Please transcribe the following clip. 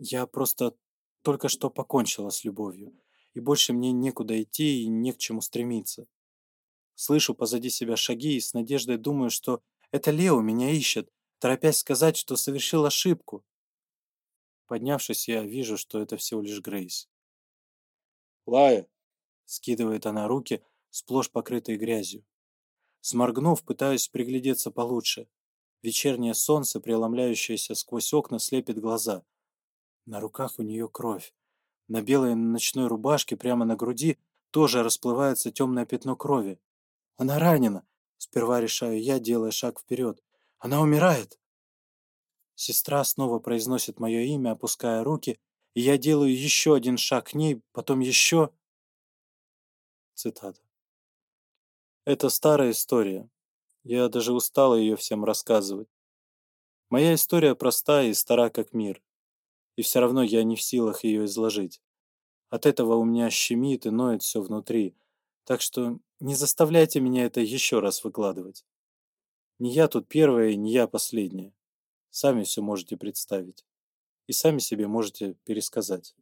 Я просто только что покончила с любовью, и больше мне некуда идти и не к чему стремиться. Слышу позади себя шаги и с надеждой думаю, что это Лео меня ищет, торопясь сказать, что совершил ошибку. Поднявшись, я вижу, что это всего лишь Грейс. «Лая!» — скидывает она руки, сплошь покрытые грязью. Сморгнув, пытаюсь приглядеться получше. Вечернее солнце, преломляющееся сквозь окна, слепит глаза — на руках у нее кровь. На белой ночной рубашке прямо на груди тоже расплывается темное пятно крови. Она ранена. Сперва решаю я, делая шаг вперед. Она умирает. Сестра снова произносит мое имя, опуская руки, и я делаю еще один шаг к ней, потом еще... Цитата. Это старая история. Я даже устала ее всем рассказывать. Моя история проста и стара как мир и все равно я не в силах ее изложить. От этого у меня щемит и ноет все внутри, так что не заставляйте меня это еще раз выкладывать. Не я тут первая, не я последняя. Сами все можете представить и сами себе можете пересказать.